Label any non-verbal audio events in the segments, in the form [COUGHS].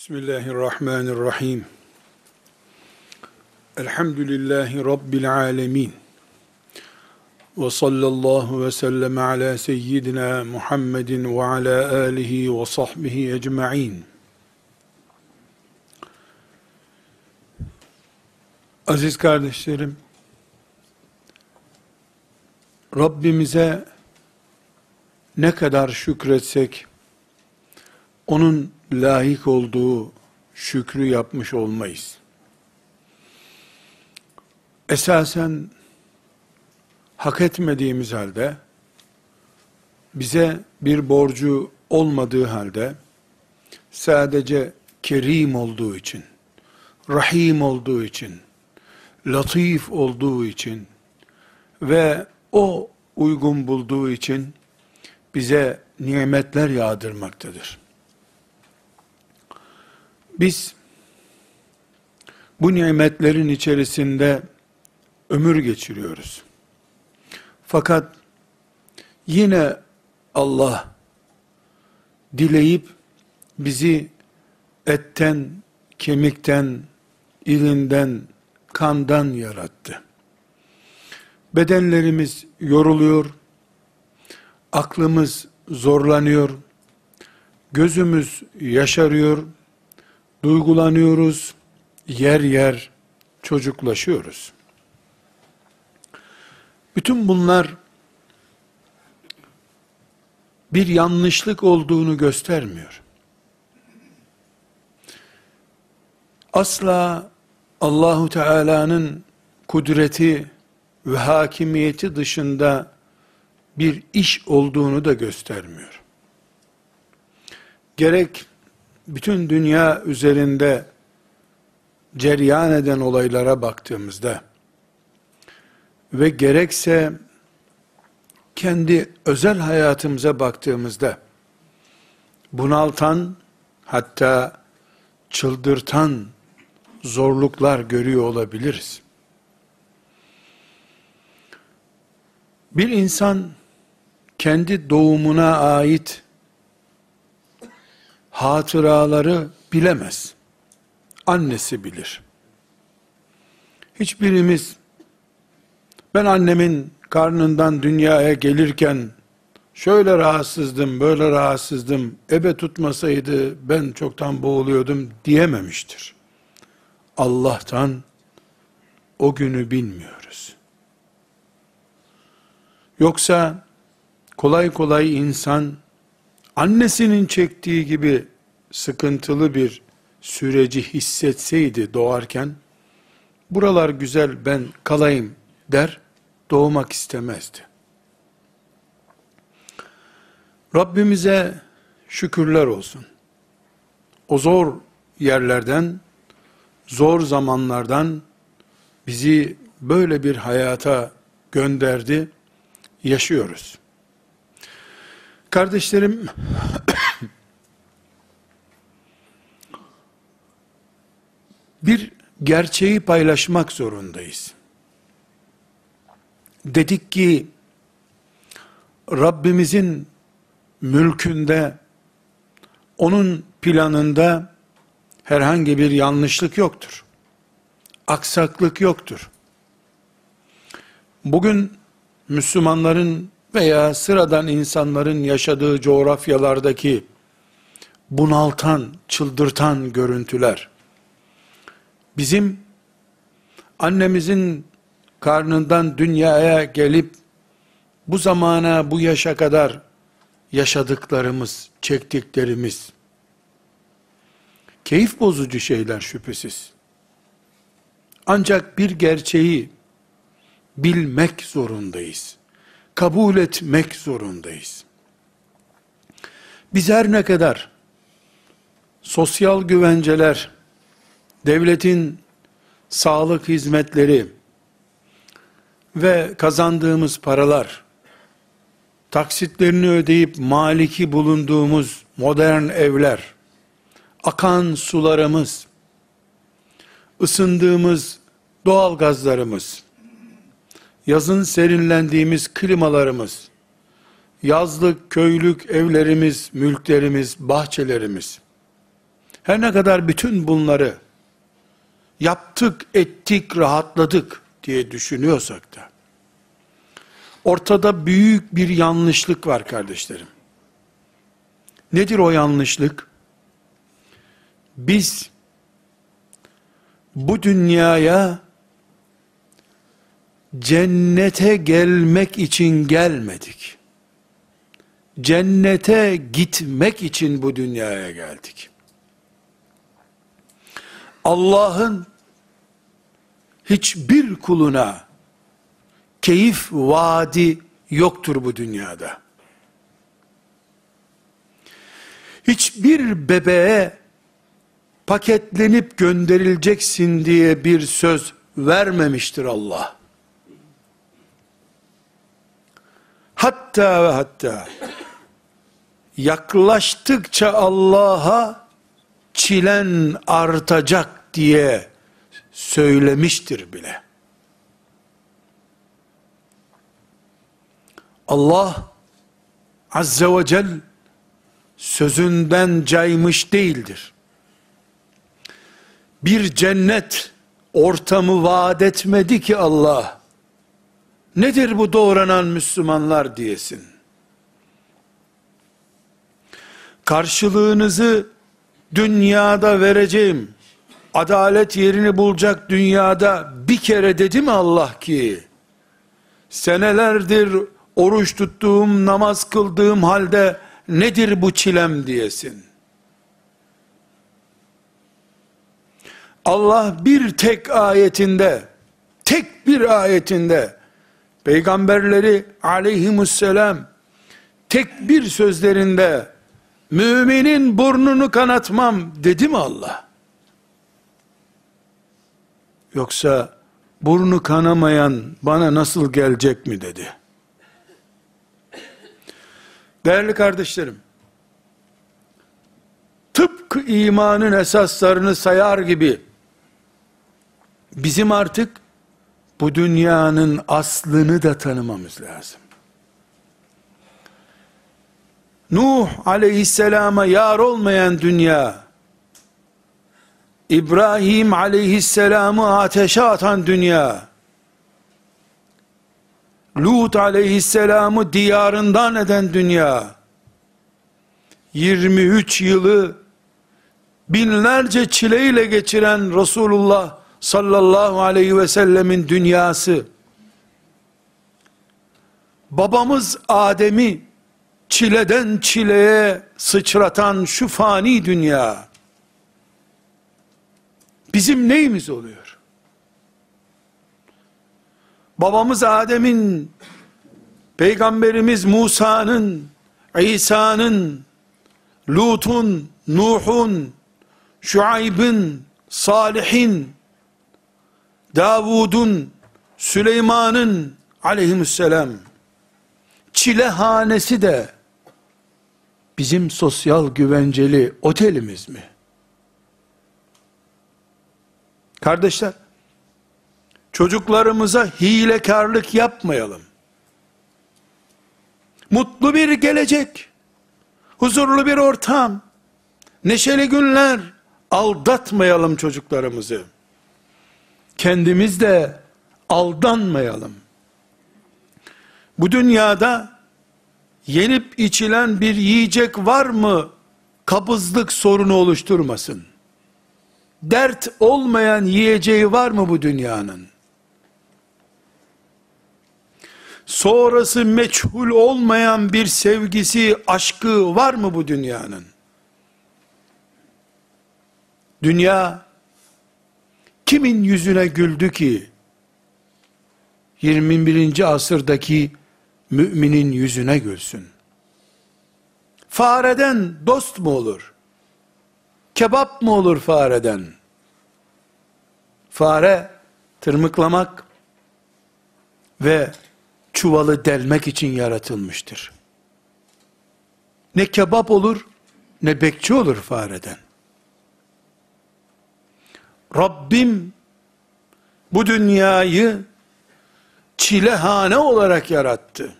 Bismillahirrahmanirrahim. Elhamdülillahi Rabbil alemin. Ve sallallahu ve sellem ala seyyidina Muhammedin ve ala alihi ve sahbihi ecma'in. Aziz kardeşlerim, Rabbimize ne kadar şükretsek, onun layık olduğu şükrü yapmış olmayız. Esasen hak etmediğimiz halde, bize bir borcu olmadığı halde, sadece kerim olduğu için, rahim olduğu için, latif olduğu için ve o uygun bulduğu için bize nimetler yağdırmaktadır. Biz bu nimetlerin içerisinde ömür geçiriyoruz. Fakat yine Allah dileyip bizi etten, kemikten, ilinden, kandan yarattı. Bedenlerimiz yoruluyor, aklımız zorlanıyor, gözümüz yaşarıyor, duygulanıyoruz, yer yer çocuklaşıyoruz. Bütün bunlar bir yanlışlık olduğunu göstermiyor. Asla Allahu Teala'nın kudreti ve hakimiyeti dışında bir iş olduğunu da göstermiyor. Gerek bütün dünya üzerinde ceryan eden olaylara baktığımızda ve gerekse kendi özel hayatımıza baktığımızda bunaltan hatta çıldırtan zorluklar görüyor olabiliriz. Bir insan kendi doğumuna ait hatıraları bilemez. Annesi bilir. Hiçbirimiz ben annemin karnından dünyaya gelirken şöyle rahatsızdım, böyle rahatsızdım, ebe tutmasaydı ben çoktan boğuluyordum diyememiştir. Allah'tan o günü bilmiyoruz. Yoksa kolay kolay insan annesinin çektiği gibi sıkıntılı bir süreci hissetseydi doğarken, buralar güzel ben kalayım der, doğmak istemezdi. Rabbimize şükürler olsun. O zor yerlerden, zor zamanlardan bizi böyle bir hayata gönderdi, yaşıyoruz. Kardeşlerim, bir gerçeği paylaşmak zorundayız. Dedik ki, Rabbimizin mülkünde, onun planında herhangi bir yanlışlık yoktur. Aksaklık yoktur. Bugün Müslümanların veya sıradan insanların yaşadığı coğrafyalardaki bunaltan, çıldırtan görüntüler, bizim annemizin karnından dünyaya gelip bu zamana, bu yaşa kadar yaşadıklarımız, çektiklerimiz, keyif bozucu şeyler şüphesiz. Ancak bir gerçeği bilmek zorundayız kabul etmek zorundayız. Biz her ne kadar sosyal güvenceler, devletin sağlık hizmetleri ve kazandığımız paralar, taksitlerini ödeyip maliki bulunduğumuz modern evler, akan sularımız, ısındığımız doğal gazlarımız, yazın serinlendiğimiz klimalarımız, yazlık köylük evlerimiz, mülklerimiz, bahçelerimiz, Her ne kadar bütün bunları yaptık, ettik, rahatladık diye düşünüyorsak da ortada büyük bir yanlışlık var kardeşlerim. Nedir o yanlışlık? Biz bu dünyaya cennete gelmek için gelmedik. Cennete gitmek için bu dünyaya geldik. Allah'ın hiçbir kuluna keyif vaadi yoktur bu dünyada. Hiçbir bebeğe paketlenip gönderileceksin diye bir söz vermemiştir Allah. Hatta ve hatta yaklaştıkça Allah'a çilen artacak diye söylemiştir bile. Allah Azze ve Celle sözünden caymış değildir. Bir cennet ortamı vaat etmedi ki Allah. Nedir bu doğranan Müslümanlar diyesin. Karşılığınızı dünyada vereceğim. Adalet yerini bulacak dünyada bir kere dedi mi Allah ki? Senelerdir oruç tuttuğum, namaz kıldığım halde nedir bu çilem diyesin. Allah bir tek ayetinde, tek bir ayetinde, peygamberleri aleyhimusselam, tek bir sözlerinde, müminin burnunu kanatmam dedi mi Allah? Yoksa, burnu kanamayan bana nasıl gelecek mi dedi. Değerli kardeşlerim, tıpkı imanın esaslarını sayar gibi, bizim artık bu dünyanın aslını da tanımamız lazım. Nuh aleyhisselama yar olmayan dünya, İbrahim aleyhisselamı ateşe atan dünya, Lut aleyhisselamı diyarından eden dünya, 23 yılı binlerce çileyle geçiren Resulullah sallallahu aleyhi ve sellemin dünyası, babamız Adem'i çileden çileye sıçratan şu fani dünya, bizim neyimiz oluyor? babamız Adem'in, peygamberimiz Musa'nın, İsa'nın, Lut'un, Nuh'un, Şuayb'in, Salih'in, Davud'un, Süleyman'ın aleyhisselam çilehanesi de bizim sosyal güvenceli otelimiz mi? Kardeşler, Çocuklarımıza hilekarlık yapmayalım. Mutlu bir gelecek, huzurlu bir ortam, neşeli günler, aldatmayalım çocuklarımızı. Kendimiz de aldanmayalım. Bu dünyada yenip içilen bir yiyecek var mı kabızlık sorunu oluşturmasın. Dert olmayan yiyeceği var mı bu dünyanın? sonrası meçhul olmayan bir sevgisi, aşkı var mı bu dünyanın? Dünya kimin yüzüne güldü ki 21. asırdaki müminin yüzüne gülsün? Fareden dost mu olur? Kebap mı olur fareden? Fare tırmıklamak ve çuvalı delmek için yaratılmıştır. Ne kebap olur, ne bekçi olur fareden. Rabbim bu dünyayı çilehane olarak yarattı.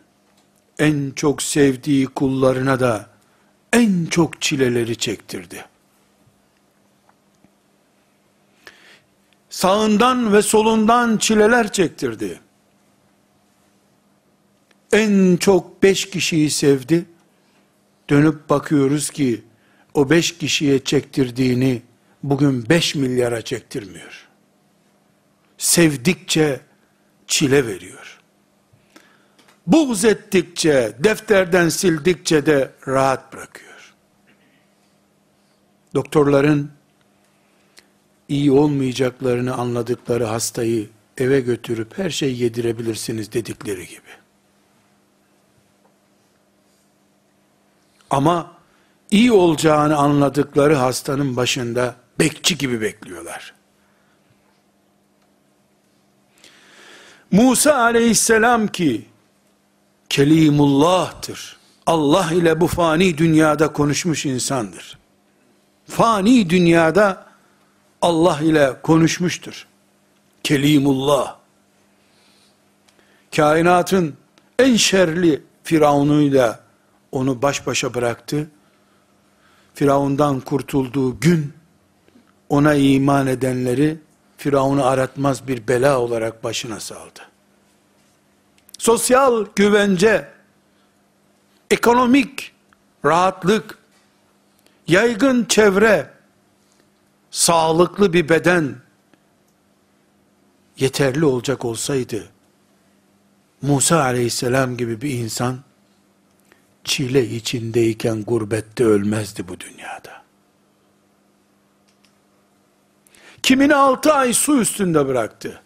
En çok sevdiği kullarına da en çok çileleri çektirdi. Sağından ve solundan çileler çektirdi. En çok beş kişiyi sevdi. Dönüp bakıyoruz ki o beş kişiye çektirdiğini bugün beş milyara çektirmiyor. Sevdikçe çile veriyor. Buğz ettikçe, defterden sildikçe de rahat bırakıyor. Doktorların iyi olmayacaklarını anladıkları hastayı eve götürüp her şeyi yedirebilirsiniz dedikleri gibi. Ama iyi olacağını anladıkları hastanın başında bekçi gibi bekliyorlar. Musa aleyhisselam ki Kelimullah'tır. Allah ile bu fani dünyada konuşmuş insandır. Fani dünyada Allah ile konuşmuştur. Kelimullah. Kainatın en şerli firavunuyla onu baş başa bıraktı. Firavundan kurtulduğu gün ona iman edenleri Firavun'u aratmaz bir bela olarak başına saldı. Sosyal güvence, ekonomik rahatlık, yaygın çevre, sağlıklı bir beden yeterli olacak olsaydı, Musa aleyhisselam gibi bir insan, çile içindeyken gurbette ölmezdi bu dünyada. Kimini altı ay su üstünde bıraktı.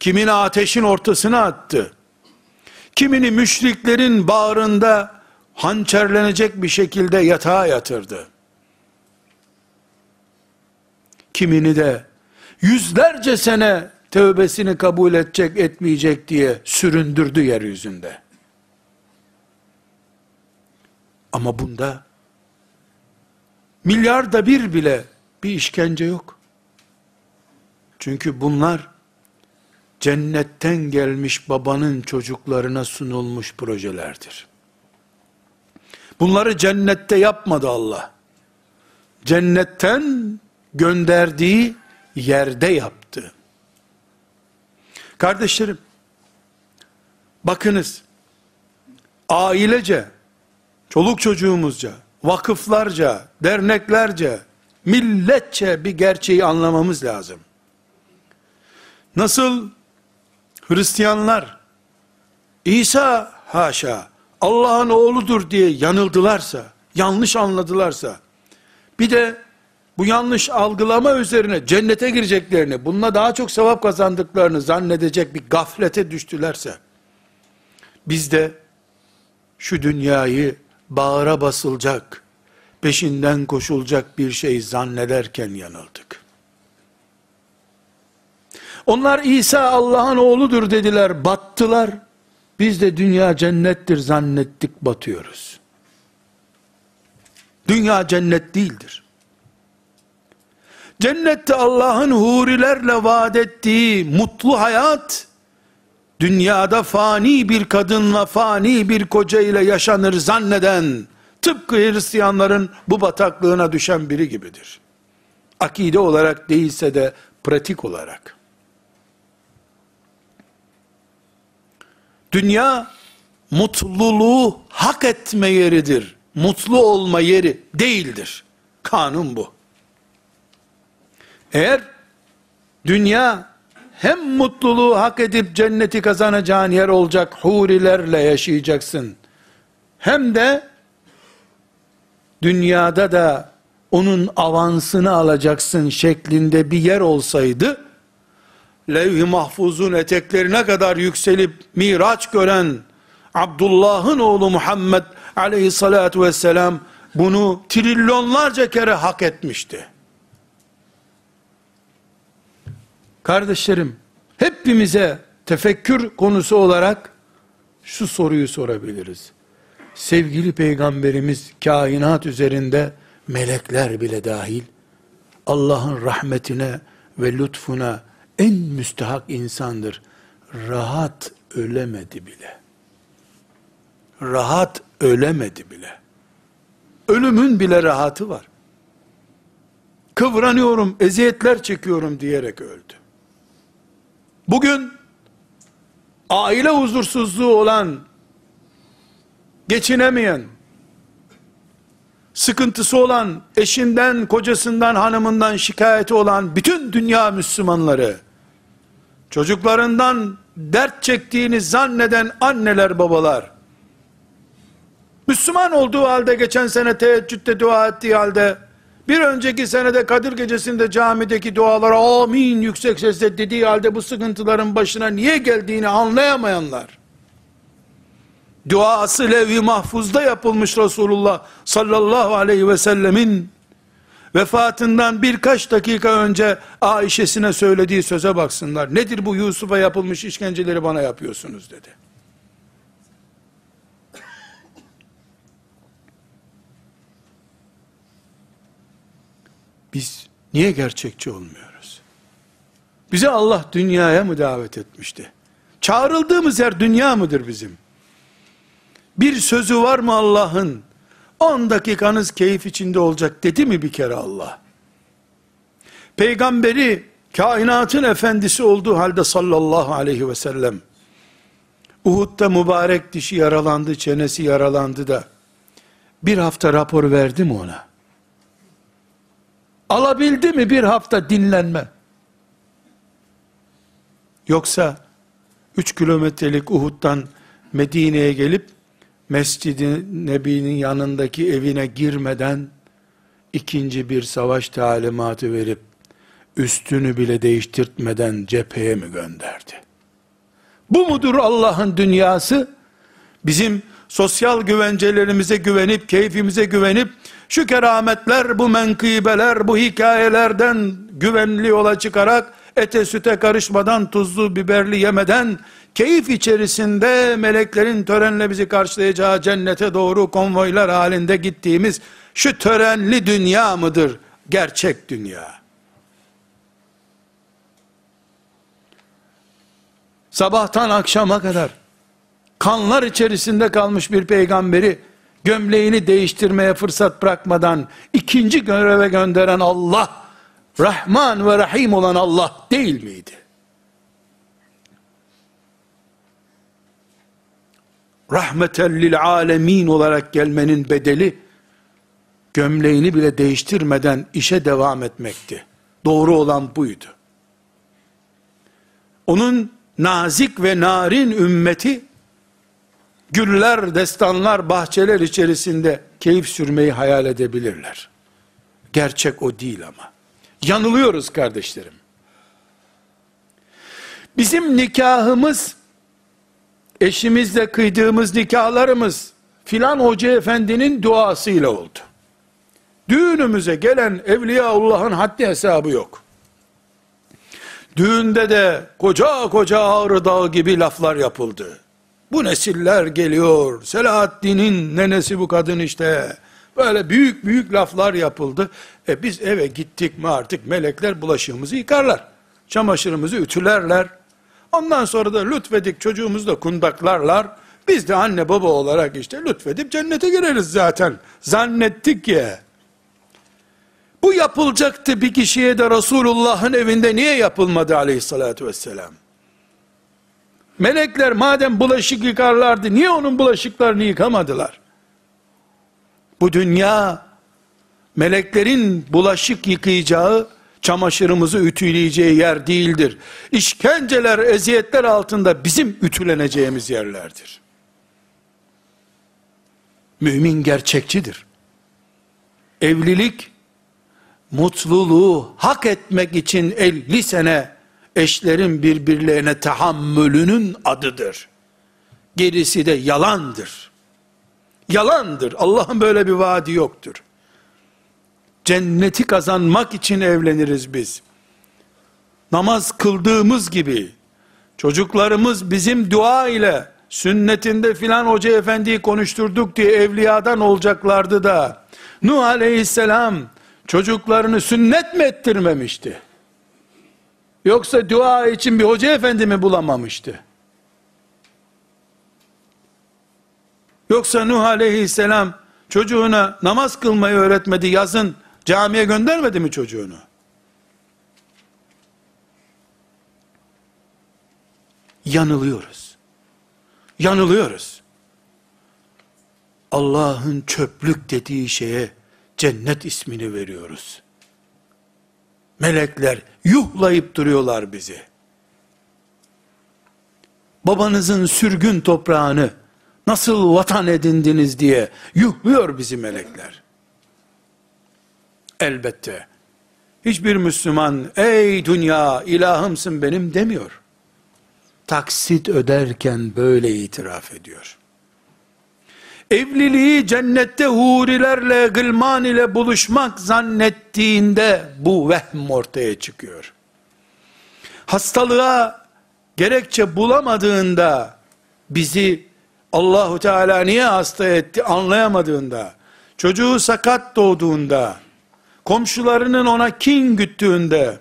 Kimini ateşin ortasına attı. Kimini müşriklerin bağrında hançerlenecek bir şekilde yatağa yatırdı. Kimini de yüzlerce sene tövbesini kabul edecek etmeyecek diye süründürdü yeryüzünde. Ama bunda milyarda bir bile bir işkence yok. Çünkü bunlar cennetten gelmiş babanın çocuklarına sunulmuş projelerdir. Bunları cennette yapmadı Allah. Cennetten gönderdiği yerde yaptı. Kardeşlerim, bakınız, ailece, çoluk çocuğumuzca, vakıflarca, derneklerce, milletçe bir gerçeği anlamamız lazım. Nasıl Hristiyanlar İsa haşa Allah'ın oğludur diye yanıldılarsa, yanlış anladılarsa, bir de bu yanlış algılama üzerine cennete gireceklerini, bununla daha çok sevap kazandıklarını zannedecek bir gaflete düştülerse, biz de şu dünyayı bağıra basılacak, peşinden koşulacak bir şey zannederken yanıldık. Onlar İsa Allah'ın oğludur dediler, battılar. Biz de dünya cennettir zannettik, batıyoruz. Dünya cennet değildir. Cennette Allah'ın hurilerle vaat ettiği mutlu hayat, dünyada fani bir kadınla fani bir koca ile yaşanır zanneden, tıpkı Hristiyanların bu bataklığına düşen biri gibidir. Akide olarak değilse de pratik olarak. Dünya mutluluğu hak etme yeridir. Mutlu olma yeri değildir. Kanun bu. Eğer dünya hem mutluluğu hak edip cenneti kazanacağın yer olacak hurilerle yaşayacaksın. Hem de dünyada da onun avansını alacaksın şeklinde bir yer olsaydı levh-i mahfuzun eteklerine kadar yükselip miraç gören Abdullah'ın oğlu Muhammed aleyhissalatu vesselam bunu trilyonlarca kere hak etmişti. Kardeşlerim, hepimize tefekkür konusu olarak şu soruyu sorabiliriz. Sevgili peygamberimiz kainat üzerinde melekler bile dahil Allah'ın rahmetine ve lütfuna en müstehak insandır. Rahat ölemedi bile. Rahat ölemedi bile. Ölümün bile rahatı var. Kıvranıyorum, eziyetler çekiyorum diyerek öldü. Bugün aile huzursuzluğu olan, geçinemeyen, sıkıntısı olan, eşinden, kocasından, hanımından şikayeti olan bütün dünya Müslümanları, çocuklarından dert çektiğini zanneden anneler, babalar, Müslüman olduğu halde geçen sene teheccüde dua ettiği halde, bir önceki senede Kadir gecesinde camideki dualara amin yüksek sesle dediği halde bu sıkıntıların başına niye geldiğini anlayamayanlar, duası levh-i mahfuzda yapılmış Resulullah sallallahu aleyhi ve sellemin vefatından birkaç dakika önce Ayşe'sine söylediği söze baksınlar. Nedir bu Yusuf'a yapılmış işkenceleri bana yapıyorsunuz dedi. Biz niye gerçekçi olmuyoruz? Bize Allah dünyaya mı davet etmişti? Çağrıldığımız yer dünya mıdır bizim? Bir sözü var mı Allah'ın? 10 dakikanız keyif içinde olacak dedi mi bir kere Allah? Peygamberi kainatın efendisi olduğu halde sallallahu aleyhi ve sellem Uhud'da mübarek dişi yaralandı, çenesi yaralandı da bir hafta rapor verdi mi ona? Alabildi mi bir hafta dinlenme? Yoksa 3 kilometrelik Uhud'dan Medine'ye gelip Mescid-i Nebi'nin yanındaki evine girmeden ikinci bir savaş talimatı verip üstünü bile değiştirtmeden cepheye mi gönderdi? Bu mudur Allah'ın dünyası? Bizim sosyal güvencelerimize güvenip, keyfimize güvenip, şu kerametler, bu menkıbeler, bu hikayelerden güvenli yola çıkarak, ete süte karışmadan, tuzlu biberli yemeden, keyif içerisinde meleklerin törenle bizi karşılayacağı cennete doğru konvoylar halinde gittiğimiz, şu törenli dünya mıdır? Gerçek dünya. Sabahtan akşama kadar, kanlar içerisinde kalmış bir peygamberi, gömleğini değiştirmeye fırsat bırakmadan ikinci göreve gönderen Allah, Rahman ve Rahim olan Allah değil miydi? Rahmeten lil alemin olarak gelmenin bedeli, gömleğini bile değiştirmeden işe devam etmekti. Doğru olan buydu. Onun nazik ve narin ümmeti, güller, destanlar, bahçeler içerisinde keyif sürmeyi hayal edebilirler. Gerçek o değil ama. Yanılıyoruz kardeşlerim. Bizim nikahımız, eşimizle kıydığımız nikahlarımız, filan hoca efendinin duasıyla oldu. Düğünümüze gelen Evliyaullah'ın haddi hesabı yok. Düğünde de koca koca ağrı dağı gibi laflar yapıldı. Bu nesiller geliyor. Selahaddin'in nenesi bu kadın işte. Böyle büyük büyük laflar yapıldı. E biz eve gittik mi artık melekler bulaşığımızı yıkarlar. Çamaşırımızı ütülerler. Ondan sonra da lütfedik çocuğumuzu da kundaklarlar. Biz de anne baba olarak işte lütfedip cennete gireriz zaten. Zannettik ya. Bu yapılacaktı bir kişiye de Resulullah'ın evinde niye yapılmadı aleyhissalatü vesselam? Melekler madem bulaşık yıkarlardı niye onun bulaşıklarını yıkamadılar? Bu dünya meleklerin bulaşık yıkayacağı, çamaşırımızı ütüleyeceği yer değildir. İşkenceler, eziyetler altında bizim ütüleneceğimiz yerlerdir. Mümin gerçekçidir. Evlilik, mutluluğu hak etmek için 50 sene eşlerin birbirlerine tahammülünün adıdır. Gerisi de yalandır. Yalandır. Allah'ın böyle bir vaadi yoktur. Cenneti kazanmak için evleniriz biz. Namaz kıldığımız gibi çocuklarımız bizim dua ile sünnetinde filan hoca efendiyi konuşturduk diye evliyadan olacaklardı da Nuh aleyhisselam çocuklarını sünnet mi ettirmemişti? Yoksa dua için bir hoca efendi mi bulamamıştı? Yoksa Nuh aleyhisselam çocuğuna namaz kılmayı öğretmedi yazın camiye göndermedi mi çocuğunu? yanılıyoruz. Yanılıyoruz. Allah'ın çöplük dediği şeye cennet ismini veriyoruz. Melekler yuhlayıp duruyorlar bizi. Babanızın sürgün toprağını nasıl vatan edindiniz diye yuhluyor bizi melekler. Elbette hiçbir Müslüman ey dünya ilahımsın benim demiyor. Taksit öderken böyle itiraf ediyor. Evliliği cennette hurilerle, gılman ile buluşmak zannettiğinde bu vehm ortaya çıkıyor. Hastalığa gerekçe bulamadığında bizi Allahu Teala niye hasta etti anlayamadığında, çocuğu sakat doğduğunda, komşularının ona kin güttüğünde,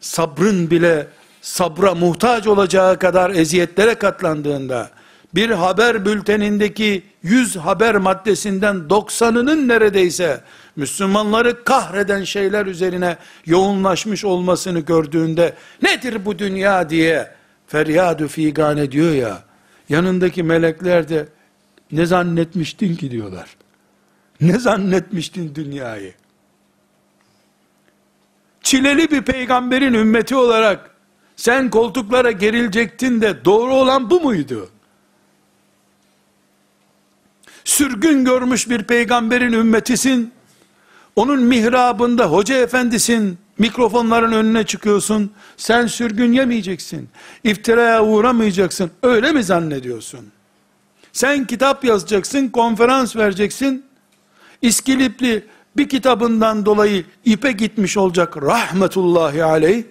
sabrın bile sabra muhtaç olacağı kadar eziyetlere katlandığında, bir haber bültenindeki 100 haber maddesinden 90'ının neredeyse Müslümanları kahreden şeyler üzerine yoğunlaşmış olmasını gördüğünde nedir bu dünya diye feryadü figan ediyor ya yanındaki melekler de ne zannetmiştin ki diyorlar. Ne zannetmiştin dünyayı? Çileli bir peygamberin ümmeti olarak sen koltuklara gerilecektin de doğru olan bu muydu? Sürgün görmüş bir peygamberin ümmetisin. Onun mihrabında hoca efendisin. Mikrofonların önüne çıkıyorsun. Sen sürgün yemeyeceksin. İftiraya uğramayacaksın. Öyle mi zannediyorsun? Sen kitap yazacaksın, konferans vereceksin. İskilipli bir kitabından dolayı ipe gitmiş olacak rahmetullahi aleyh.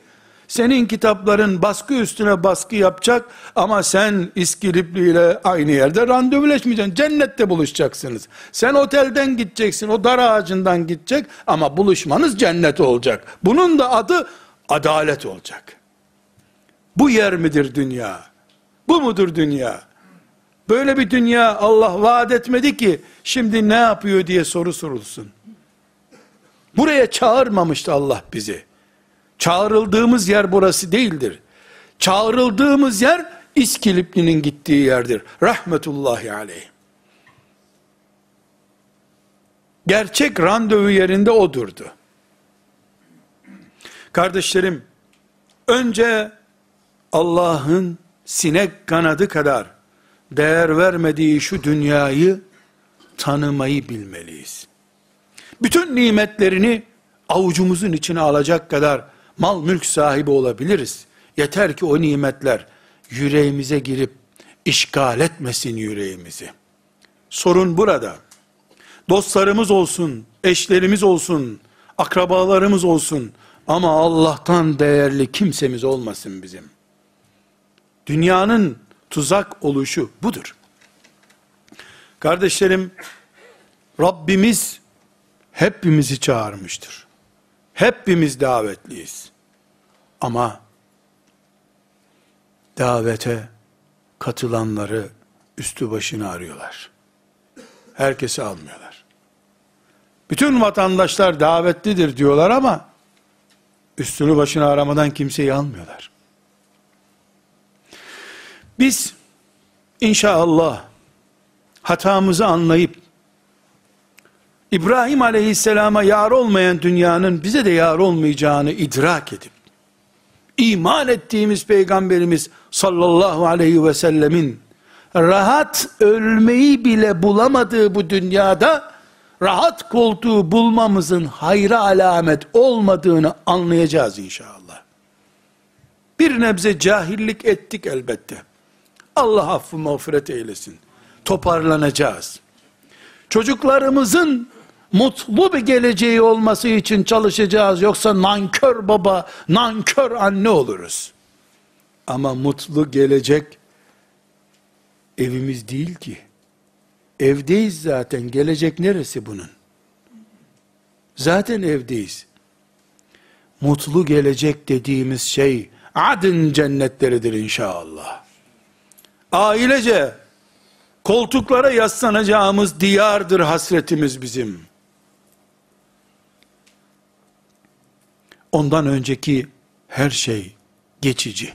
Senin kitapların baskı üstüne baskı yapacak ama sen İskilipli ile aynı yerde randevuleşmeyeceksin. Cennette buluşacaksınız. Sen otelden gideceksin, o dar ağacından gidecek ama buluşmanız cennet olacak. Bunun da adı adalet olacak. Bu yer midir dünya? Bu mudur dünya? Böyle bir dünya Allah vaat etmedi ki şimdi ne yapıyor diye soru sorulsun. Buraya çağırmamıştı Allah bizi. Çağrıldığımız yer burası değildir. Çağrıldığımız yer İskilipli'nin gittiği yerdir. Rahmetullahi aleyh. Gerçek randevu yerinde o durdu. Kardeşlerim, önce Allah'ın sinek kanadı kadar değer vermediği şu dünyayı tanımayı bilmeliyiz. Bütün nimetlerini avucumuzun içine alacak kadar mal mülk sahibi olabiliriz. Yeter ki o nimetler yüreğimize girip işgal etmesin yüreğimizi. Sorun burada. Dostlarımız olsun, eşlerimiz olsun, akrabalarımız olsun ama Allah'tan değerli kimsemiz olmasın bizim. Dünyanın tuzak oluşu budur. Kardeşlerim, Rabbimiz hepimizi çağırmıştır. Hepimiz davetliyiz. Ama davete katılanları üstü başını arıyorlar. Herkesi almıyorlar. Bütün vatandaşlar davetlidir diyorlar ama üstünü başını aramadan kimseyi almıyorlar. Biz inşallah hatamızı anlayıp İbrahim aleyhisselama yar olmayan dünyanın bize de yar olmayacağını idrak edip, iman ettiğimiz peygamberimiz sallallahu aleyhi ve sellemin, rahat ölmeyi bile bulamadığı bu dünyada, rahat koltuğu bulmamızın hayra alamet olmadığını anlayacağız inşallah. Bir nebze cahillik ettik elbette. Allah affı mağfiret eylesin. Toparlanacağız. Çocuklarımızın mutlu bir geleceği olması için çalışacağız. Yoksa nankör baba, nankör anne oluruz. Ama mutlu gelecek evimiz değil ki. Evdeyiz zaten. Gelecek neresi bunun? Zaten evdeyiz. Mutlu gelecek dediğimiz şey adın cennetleridir inşallah. Ailece koltuklara yaslanacağımız diyardır hasretimiz bizim. Ondan önceki her şey geçici.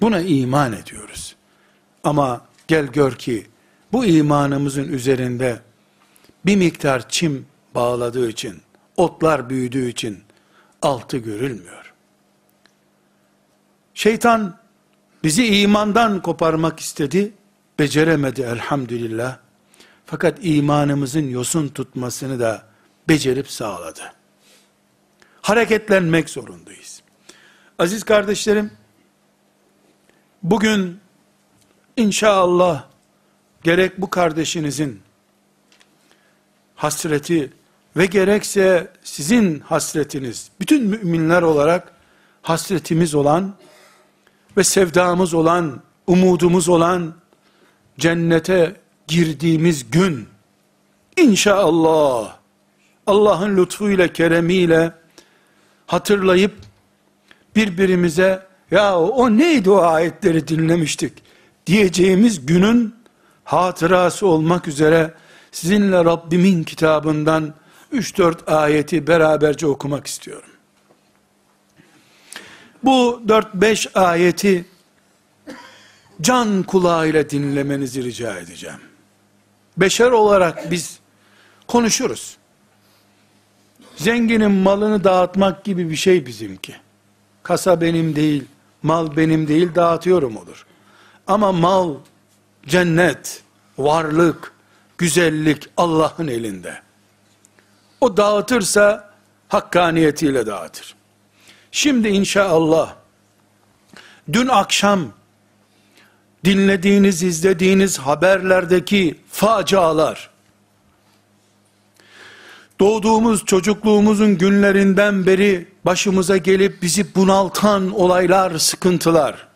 Buna iman ediyoruz. Ama gel gör ki bu imanımızın üzerinde bir miktar çim bağladığı için, otlar büyüdüğü için altı görülmüyor. Şeytan bizi imandan koparmak istedi, beceremedi elhamdülillah. Fakat imanımızın yosun tutmasını da becerip sağladı. Hareketlenmek zorundayız. Aziz kardeşlerim, bugün inşallah gerek bu kardeşinizin hasreti ve gerekse sizin hasretiniz, bütün müminler olarak hasretimiz olan ve sevdamız olan, umudumuz olan cennete girdiğimiz gün inşallah Allah'ın lütfuyla, keremiyle hatırlayıp birbirimize ya o neydi o ayetleri dinlemiştik diyeceğimiz günün hatırası olmak üzere sizinle Rabbimin kitabından 3-4 ayeti beraberce okumak istiyorum. Bu 4-5 ayeti can kulağıyla dinlemenizi rica edeceğim. Beşer olarak biz konuşuruz. Zenginin malını dağıtmak gibi bir şey bizimki. Kasa benim değil, mal benim değil dağıtıyorum olur. Ama mal, cennet, varlık, güzellik Allah'ın elinde. O dağıtırsa hakkaniyetiyle dağıtır. Şimdi inşallah dün akşam dinlediğiniz, izlediğiniz haberlerdeki facialar, doğduğumuz çocukluğumuzun günlerinden beri başımıza gelip bizi bunaltan olaylar, sıkıntılar,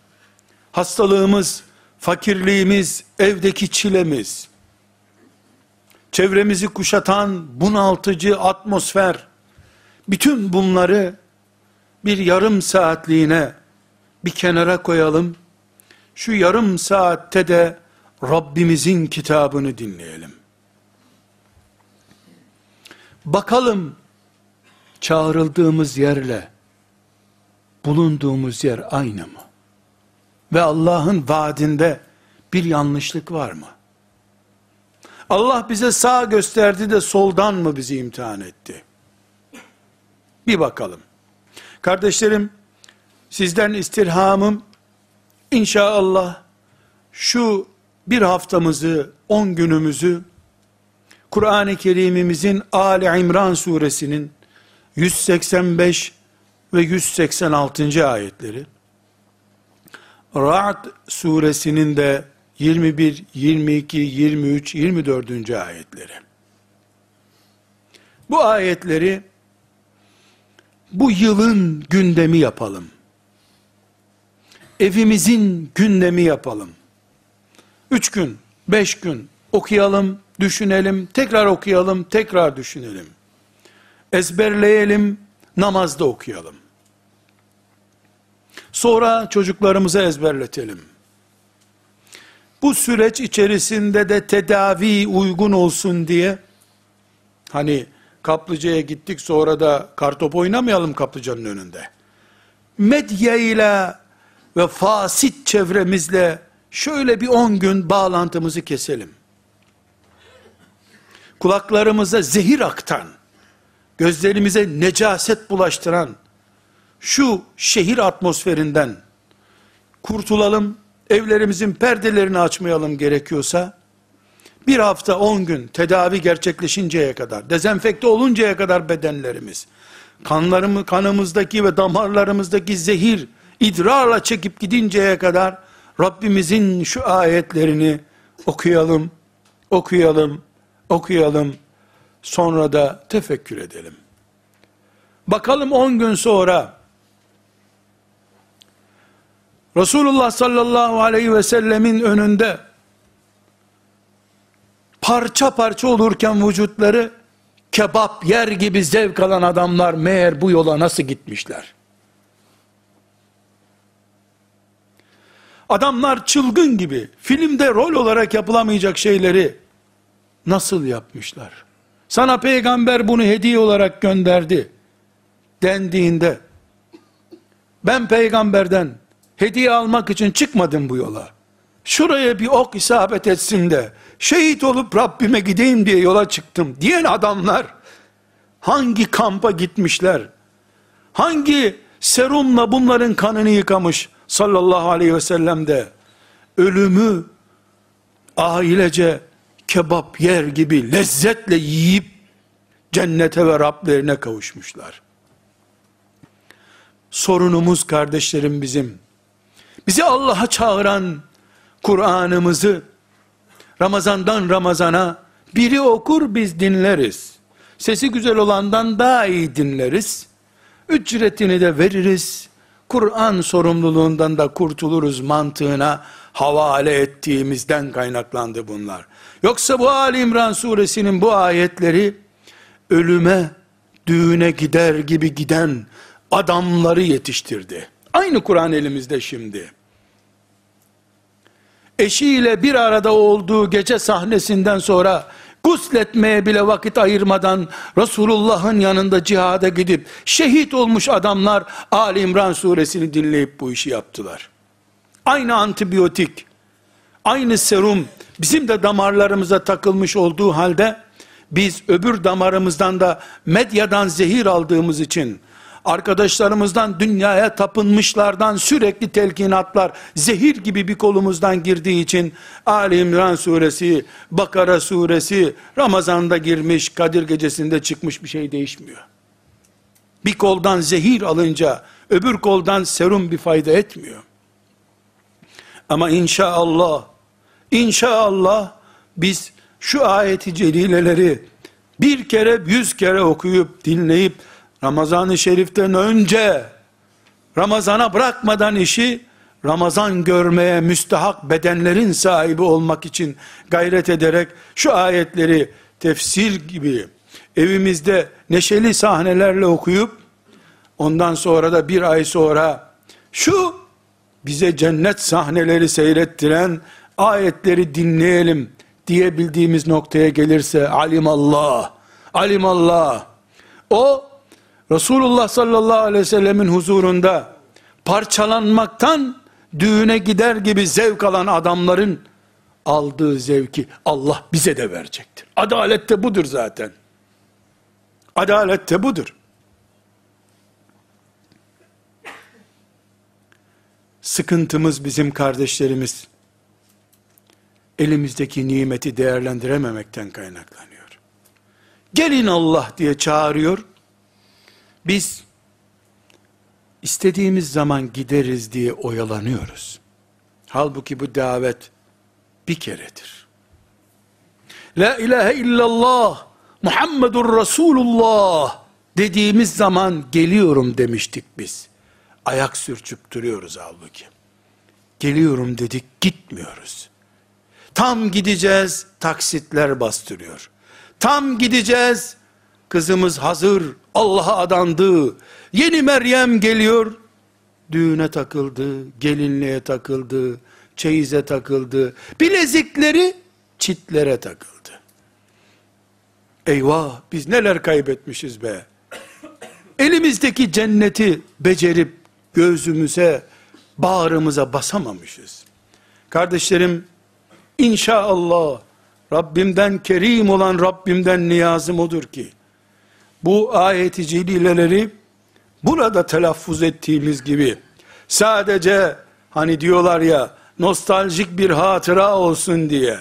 hastalığımız, fakirliğimiz, evdeki çilemiz, çevremizi kuşatan bunaltıcı atmosfer, bütün bunları bir yarım saatliğine bir kenara koyalım. Şu yarım saatte de Rabbimizin kitabını dinleyelim. Bakalım çağrıldığımız yerle bulunduğumuz yer aynı mı? Ve Allah'ın vaadinde bir yanlışlık var mı? Allah bize sağ gösterdi de soldan mı bizi imtihan etti? Bir bakalım. Kardeşlerim, sizden istirhamım, inşallah şu bir haftamızı, on günümüzü, Kur'an-ı Kerim'imizin Ali İmran suresinin 185 ve 186. ayetleri, Ra'd suresinin de 21, 22, 23, 24. ayetleri. Bu ayetleri bu yılın gündemi yapalım. Evimizin gündemi yapalım. Üç gün, beş gün okuyalım, düşünelim, tekrar okuyalım, tekrar düşünelim. Ezberleyelim, namazda okuyalım. Sonra çocuklarımıza ezberletelim. Bu süreç içerisinde de tedavi uygun olsun diye, hani kaplıcaya gittik sonra da kartop oynamayalım kaplıcanın önünde. Medya ile ve fasit çevremizle şöyle bir on gün bağlantımızı keselim. Kulaklarımıza zehir aktan, gözlerimize necaset bulaştıran, şu şehir atmosferinden kurtulalım, evlerimizin perdelerini açmayalım gerekiyorsa, bir hafta on gün tedavi gerçekleşinceye kadar, dezenfekte oluncaya kadar bedenlerimiz, kanlarımı, kanımızdaki ve damarlarımızdaki zehir, idrarla çekip gidinceye kadar, Rabbimizin şu ayetlerini okuyalım, okuyalım, okuyalım, sonra da tefekkür edelim. Bakalım on gün sonra, Resulullah sallallahu aleyhi ve sellemin önünde parça parça olurken vücutları kebap yer gibi zevk alan adamlar meğer bu yola nasıl gitmişler? Adamlar çılgın gibi filmde rol olarak yapılamayacak şeyleri nasıl yapmışlar? Sana peygamber bunu hediye olarak gönderdi dendiğinde ben peygamberden hediye almak için çıkmadım bu yola. Şuraya bir ok isabet etsin de şehit olup Rabbime gideyim diye yola çıktım diyen adamlar hangi kampa gitmişler? Hangi serumla bunların kanını yıkamış sallallahu aleyhi ve sellem de ölümü ailece kebap yer gibi lezzetle yiyip cennete ve Rablerine kavuşmuşlar. Sorunumuz kardeşlerim bizim. Bizi Allah'a çağıran Kur'an'ımızı Ramazandan Ramazana biri okur biz dinleriz. Sesi güzel olandan daha iyi dinleriz. Ücretini de veririz. Kur'an sorumluluğundan da kurtuluruz mantığına havale ettiğimizden kaynaklandı bunlar. Yoksa bu Ali İmran suresinin bu ayetleri ölüme, düğüne gider gibi giden adamları yetiştirdi. Aynı Kur'an elimizde şimdi. Eşiyle bir arada olduğu gece sahnesinden sonra gusletmeye bile vakit ayırmadan Resulullah'ın yanında cihada gidip şehit olmuş adamlar Ali İmran suresini dinleyip bu işi yaptılar. Aynı antibiyotik, aynı serum bizim de damarlarımıza takılmış olduğu halde biz öbür damarımızdan da medyadan zehir aldığımız için arkadaşlarımızdan dünyaya tapınmışlardan sürekli telkinatlar zehir gibi bir kolumuzdan girdiği için Ali İmran suresi, Bakara suresi Ramazan'da girmiş, Kadir gecesinde çıkmış bir şey değişmiyor. Bir koldan zehir alınca öbür koldan serum bir fayda etmiyor. Ama inşallah inşallah biz şu ayeti celileleri bir kere yüz kere okuyup dinleyip Ramazan-ı Şerif'ten önce Ramazana bırakmadan işi Ramazan görmeye müstahak bedenlerin sahibi olmak için gayret ederek şu ayetleri tefsir gibi evimizde neşeli sahnelerle okuyup ondan sonra da bir ay sonra şu bize cennet sahneleri seyrettiren ayetleri dinleyelim diyebildiğimiz noktaya gelirse alimallah alimallah o Resulullah sallallahu aleyhi ve sellemin huzurunda parçalanmaktan düğüne gider gibi zevk alan adamların aldığı zevki Allah bize de verecektir. Adalet de budur zaten. Adalet de budur. Sıkıntımız bizim kardeşlerimiz elimizdeki nimeti değerlendirememekten kaynaklanıyor. Gelin Allah diye çağırıyor. Biz istediğimiz zaman gideriz diye oyalanıyoruz. Halbuki bu davet bir keredir. La ilahe illallah Muhammedur Resulullah dediğimiz zaman geliyorum demiştik biz. Ayak sürçüp duruyoruz halbuki. Geliyorum dedik gitmiyoruz. Tam gideceğiz taksitler bastırıyor. Tam gideceğiz kızımız hazır Allah'a adandı. Yeni Meryem geliyor. Düğüne takıldı, gelinliğe takıldı, çeyize takıldı. Bilezikleri çitlere takıldı. Eyvah biz neler kaybetmişiz be. Elimizdeki cenneti becerip gözümüze, bağrımıza basamamışız. Kardeşlerim, inşallah Rabbimden kerim olan Rabbimden niyazım odur ki, bu ayeti celileleri burada telaffuz ettiğimiz gibi sadece hani diyorlar ya nostaljik bir hatıra olsun diye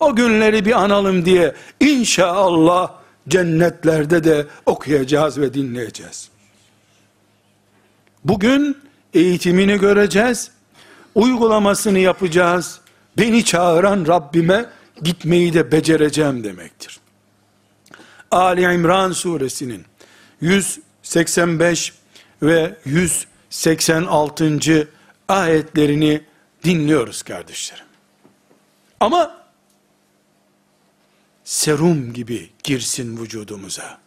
o günleri bir analım diye inşallah cennetlerde de okuyacağız ve dinleyeceğiz. Bugün eğitimini göreceğiz, uygulamasını yapacağız. Beni çağıran Rabbime gitmeyi de becereceğim demektir. Ali İmran suresinin 185 ve 186. ayetlerini dinliyoruz kardeşlerim. Ama serum gibi girsin vücudumuza.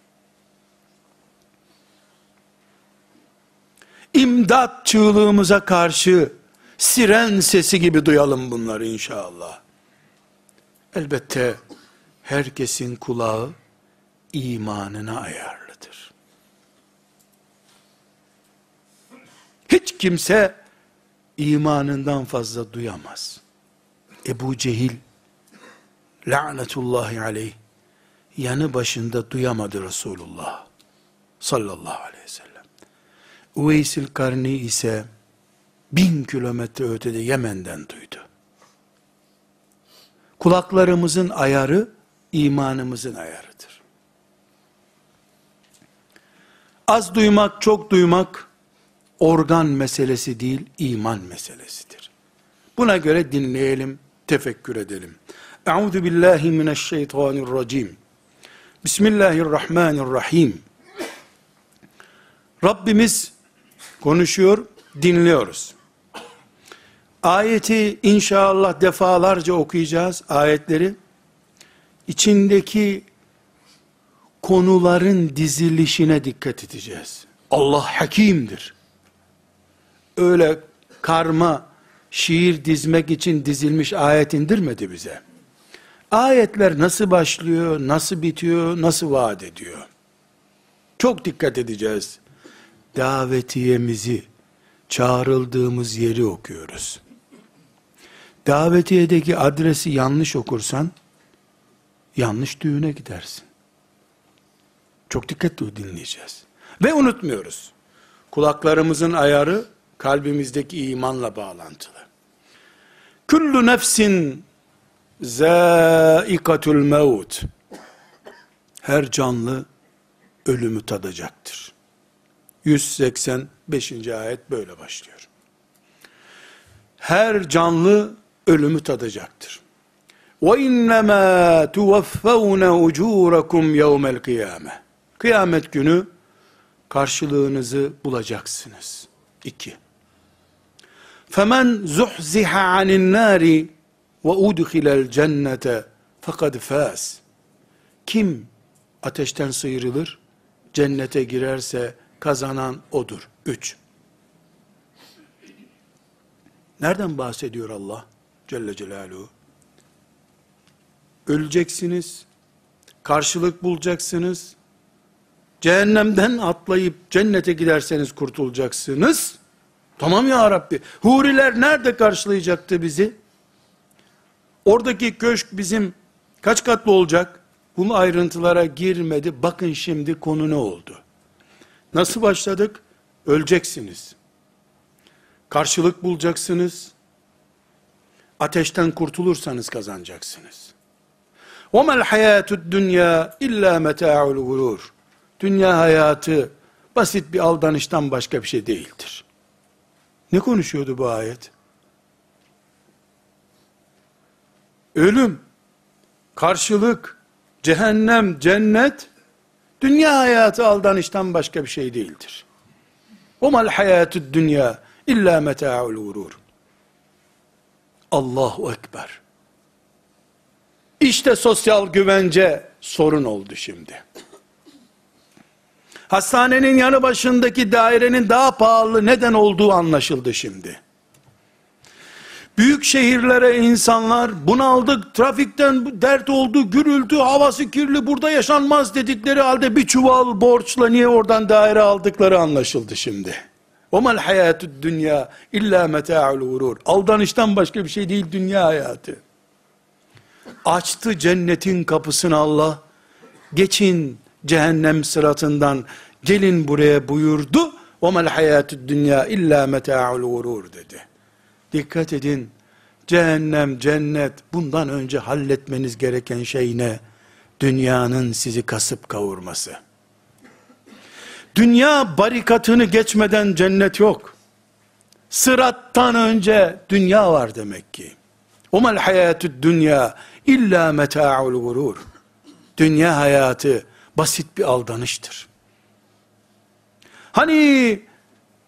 İmdat çığlığımıza karşı siren sesi gibi duyalım bunları inşallah. Elbette herkesin kulağı imanına ayarlıdır. Hiç kimse imanından fazla duyamaz. Ebu Cehil lanetullahi aleyh yanı başında duyamadı Resulullah sallallahu aleyhi ve sellem. Uveysil Karni ise bin kilometre ötede Yemen'den duydu. Kulaklarımızın ayarı imanımızın ayarıdır. Az duymak, çok duymak organ meselesi değil, iman meselesidir. Buna göre dinleyelim, tefekkür edelim. Euzu billahi mineşşeytanirracim. Bismillahirrahmanirrahim. Rabbimiz konuşuyor, dinliyoruz. Ayeti inşallah defalarca okuyacağız ayetleri. İçindeki konuların dizilişine dikkat edeceğiz. Allah hakimdir. Öyle karma şiir dizmek için dizilmiş ayet indirmedi bize. Ayetler nasıl başlıyor, nasıl bitiyor, nasıl vaat ediyor? Çok dikkat edeceğiz. Davetiyemizi, çağrıldığımız yeri okuyoruz. Davetiyedeki adresi yanlış okursan, yanlış düğüne gidersin. Çok dikkatli dinleyeceğiz. Ve unutmuyoruz. Kulaklarımızın ayarı, kalbimizdeki imanla bağlantılı. Kullu nefsin zâikatul mevt. Her canlı ölümü tadacaktır. 185. ayet böyle başlıyor. Her canlı ölümü tadacaktır. Ve innema tuvaffawna ucurakum yevmel kıyame. Kıyamet günü karşılığınızı bulacaksınız. 2. Femen zuhziha anin nari ve udkhilel cennete fekad faz. Kim ateşten sıyrılır, cennete girerse kazanan odur. 3. Nereden bahsediyor Allah Celle Celaluhu? Öleceksiniz, karşılık bulacaksınız, cehennemden atlayıp cennete giderseniz kurtulacaksınız. Tamam ya Rabbi. Huriler nerede karşılayacaktı bizi? Oradaki köşk bizim kaç katlı olacak? Bu ayrıntılara girmedi. Bakın şimdi konu ne oldu? Nasıl başladık? Öleceksiniz. Karşılık bulacaksınız Ateşten kurtulursanız kazanacaksınız. وَمَا الْحَيَاتُ الدُّنْيَا اِلَّا مَتَاعُ الْغُرُورِ Dünya hayatı basit bir aldanıştan başka bir şey değildir. Ne konuşuyordu bu ayet? Ölüm, karşılık, cehennem, cennet, dünya hayatı aldanıştan başka bir şey değildir. وَمَا الْحَيَاتُ الدُّنْيَا illa meta'ul gurur. Allahu Ekber. İşte sosyal güvence sorun oldu şimdi. Hastanenin yanı başındaki dairenin daha pahalı neden olduğu anlaşıldı şimdi. Büyük şehirlere insanlar bunaldık, trafikten dert oldu, gürültü, havası kirli, burada yaşanmaz dedikleri halde bir çuval borçla niye oradan daire aldıkları anlaşıldı şimdi. وَمَا الْحَيَاتُ dünya illa مَتَاعُ الْغُرُورِ Aldanıştan başka bir şey değil dünya hayatı. Açtı cennetin kapısını Allah, geçin cehennem sıratından, gelin buraya buyurdu. وَمَا الْحَيَاتُ dünya illa مَتَاعُ الْغُرُورِ dedi. Dikkat edin, cehennem, cennet, bundan önce halletmeniz gereken şey ne? Dünyanın sizi kasıp kavurması. Dünya barikatını geçmeden cennet yok. Sırattan önce dünya var demek ki. Umel hayatü dünya illa meta'ul gurur. Dünya hayatı basit bir aldanıştır. Hani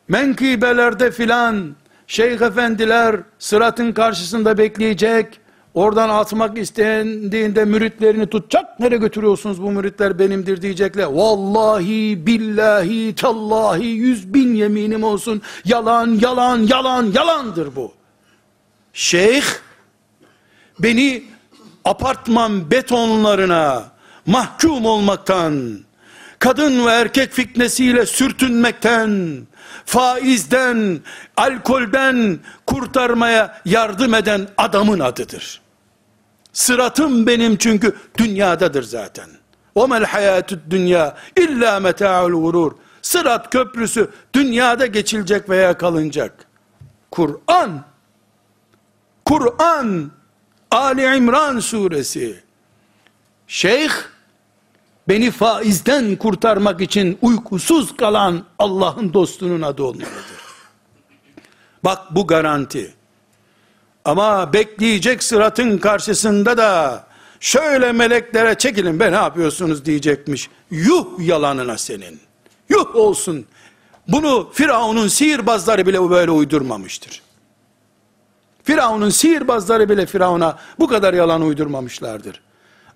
menkibelerde filan şeyh efendiler sıratın karşısında bekleyecek, Oradan atmak istendiğinde müritlerini tutacak. Nereye götürüyorsunuz bu müritler benimdir diyecekler. Vallahi billahi tallahi yüz bin yeminim olsun. Yalan yalan yalan yalandır bu. Şeyh beni apartman betonlarına mahkum olmaktan, kadın ve erkek fitnesiyle sürtünmekten, faizden, alkolden kurtarmaya yardım eden adamın adıdır. Sıratım benim çünkü dünyadadır zaten. وَمَا الْحَيَاتُ dünya illa مَتَاعُ الْغُرُورِ Sırat köprüsü dünyada geçilecek veya kalınacak. Kur'an, Kur'an, Ali İmran suresi, Şeyh, beni faizden kurtarmak için uykusuz kalan Allah'ın dostunun adı olmalıdır. Bak bu garanti. Ama bekleyecek sıratın karşısında da şöyle meleklere çekilin be ne yapıyorsunuz diyecekmiş. Yuh yalanına senin. Yuh olsun. Bunu Firavun'un sihirbazları bile böyle uydurmamıştır. Firavun'un sihirbazları bile Firavun'a bu kadar yalan uydurmamışlardır.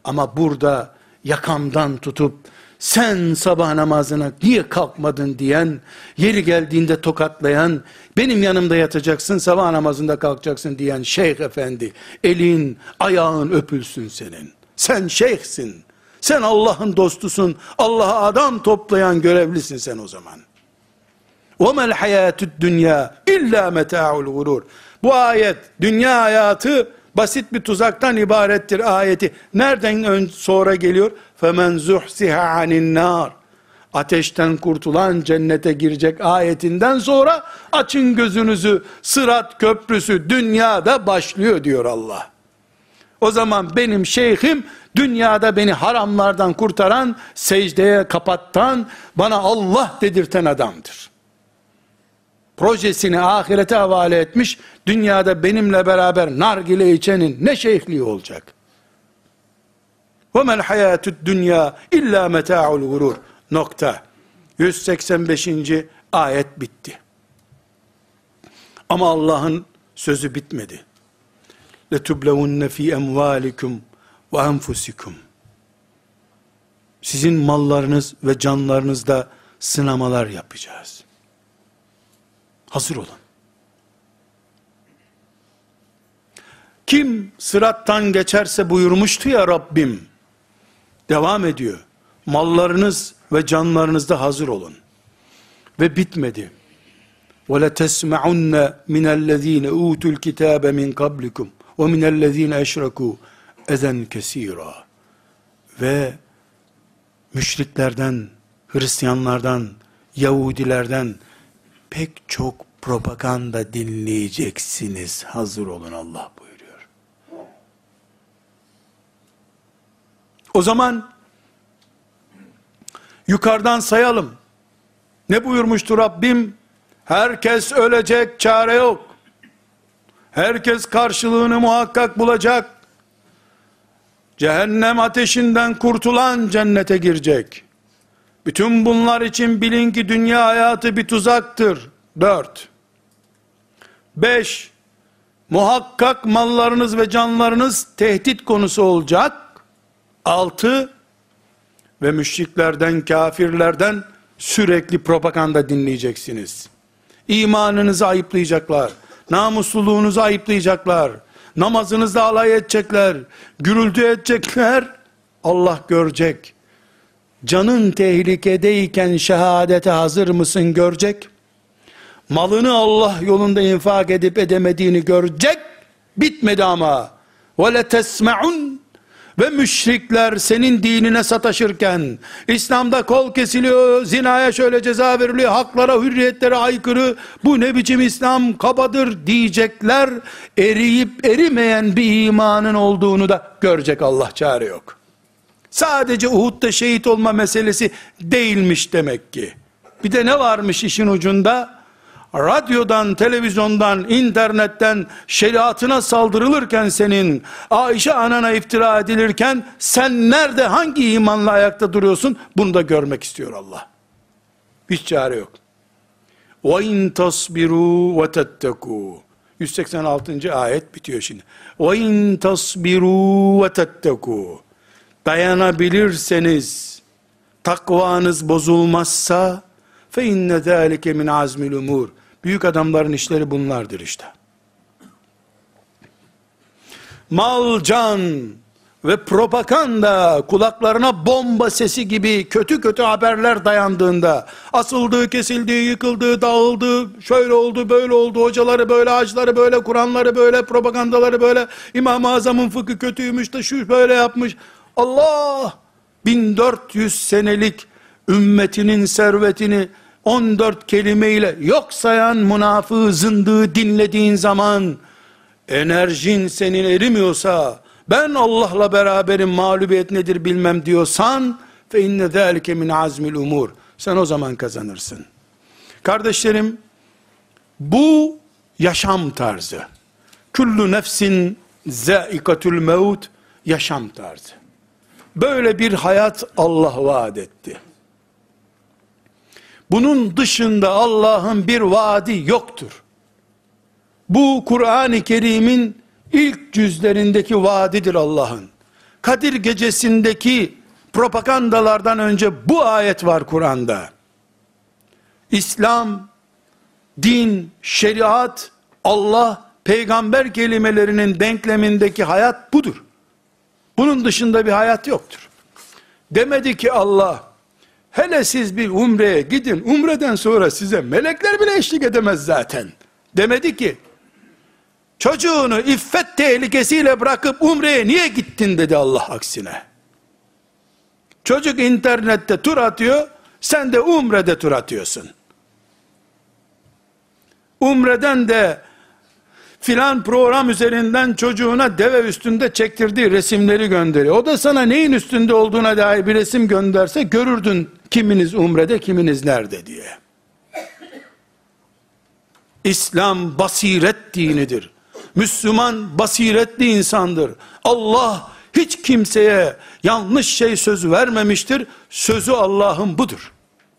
Ama burada yakamdan tutup sen sabah namazına niye kalkmadın diyen, yeri geldiğinde tokatlayan, benim yanımda yatacaksın sabah namazında kalkacaksın diyen şeyh efendi, elin ayağın öpülsün senin. Sen şeyhsin. Sen Allah'ın dostusun. Allah'a adam toplayan görevlisin sen o zaman. وَمَا الْحَيَاتُ dünya illa meta'ul gurur. Bu ayet dünya hayatı basit bir tuzaktan ibarettir ayeti. Nereden ön sonra geliyor? فَمَنْ زُحْسِهَ عَنِ النَّارِ Ateşten kurtulan cennete girecek ayetinden sonra açın gözünüzü sırat köprüsü dünyada başlıyor diyor Allah. O zaman benim şeyhim dünyada beni haramlardan kurtaran, secdeye kapattan, bana Allah dedirten adamdır. Projesini ahirete havale etmiş, dünyada benimle beraber nargile içenin ne şeyhliği olacak? وَمَا الْحَيَاتُ dünya illa meta'ul gurur. Nokta. 185. ayet bitti. Ama Allah'ın sözü bitmedi. لَتُبْلَوُنَّ ف۪ي اَمْوَالِكُمْ وَاَنْفُسِكُمْ Sizin mallarınız ve canlarınızda sınamalar yapacağız. Hazır olun. Kim sırattan geçerse buyurmuştu ya Rabbim. Devam ediyor. Mallarınız ve canlarınızda hazır olun. Ve bitmedi. وَلَتَسْمَعُنَّ مِنَ الَّذ۪ينَ اُوتُوا الْكِتَابَ مِنْ قَبْلِكُمْ وَمِنَ الَّذ۪ينَ اَشْرَكُوا اَذَنْ كَس۪يرًا Ve müşriklerden, Hristiyanlardan, Yahudilerden pek çok propaganda dinleyeceksiniz. Hazır olun Allah buyuruyor. O zaman yukarıdan sayalım. Ne buyurmuştu Rabbim? Herkes ölecek, çare yok. Herkes karşılığını muhakkak bulacak. Cehennem ateşinden kurtulan cennete girecek. Bütün bunlar için bilin ki dünya hayatı bir tuzaktır. Dört. Beş. Muhakkak mallarınız ve canlarınız tehdit konusu olacak. Altı. Ve müşriklerden, kafirlerden sürekli propaganda dinleyeceksiniz. İmanınızı ayıplayacaklar. Namusluluğunuzu ayıplayacaklar. Namazınızda alay edecekler. Gürültü edecekler. Allah görecek Canın tehlikedeyken şehadete hazır mısın görecek. Malını Allah yolunda infak edip edemediğini görecek. Bitmedi ama. وَلَتَسْمَعُنْ ve müşrikler senin dinine sataşırken, İslam'da kol kesiliyor, zinaya şöyle ceza veriliyor, haklara, hürriyetlere aykırı, bu ne biçim İslam kabadır diyecekler, eriyip erimeyen bir imanın olduğunu da görecek Allah çare yok. Sadece Uhud'da şehit olma meselesi değilmiş demek ki. Bir de ne varmış işin ucunda? radyodan, televizyondan, internetten şeriatına saldırılırken senin, Ayşe anana iftira edilirken sen nerede hangi imanla ayakta duruyorsun? Bunu da görmek istiyor Allah. Hiç çare yok. وَاِنْ تَصْبِرُوا وَتَتَّقُوا 186. ayet bitiyor şimdi. وَاِنْ تَصْبِرُوا وَتَتَّقُوا Dayanabilirseniz, takvanız bozulmazsa, fe inne zâlike min azmil umur. Büyük adamların işleri bunlardır işte. Mal, can, ve propaganda kulaklarına bomba sesi gibi kötü kötü haberler dayandığında asıldığı, kesildiği, yıkıldığı, dağıldığı, şöyle oldu, böyle oldu, hocaları böyle, hacları böyle, Kur'anları böyle, propagandaları böyle, İmam-ı Azam'ın fıkı kötüymüş de şu böyle yapmış. Allah 1400 senelik ümmetinin servetini 14 kelimeyle yok sayan münafığı zındığı dinlediğin zaman enerjin senin erimiyorsa ben Allah'la beraberim mağlubiyet nedir bilmem diyorsan fe inne zâlike min azmil umur sen o zaman kazanırsın. Kardeşlerim bu yaşam tarzı kullu nefsin zâikatul mevt yaşam tarzı böyle bir hayat Allah vaat etti bunun dışında Allah'ın bir vaadi yoktur bu Kur'an-ı Kerim'in ilk cüzlerindeki vaadidir Allah'ın. Kadir gecesindeki propagandalardan önce bu ayet var Kur'an'da. İslam, din, şeriat, Allah, peygamber kelimelerinin denklemindeki hayat budur. Bunun dışında bir hayat yoktur. Demedi ki Allah, hele siz bir umreye gidin, umreden sonra size melekler bile eşlik edemez zaten. Demedi ki, Çocuğunu iffet tehlikesiyle bırakıp umreye niye gittin dedi Allah aksine. Çocuk internette tur atıyor, sen de umrede tur atıyorsun. Umreden de filan program üzerinden çocuğuna deve üstünde çektirdiği resimleri gönderiyor. O da sana neyin üstünde olduğuna dair bir resim gönderse görürdün kiminiz umrede kiminiz nerede diye. İslam basiret dinidir. Müslüman basiretli insandır. Allah hiç kimseye yanlış şey sözü vermemiştir. Sözü Allah'ın budur.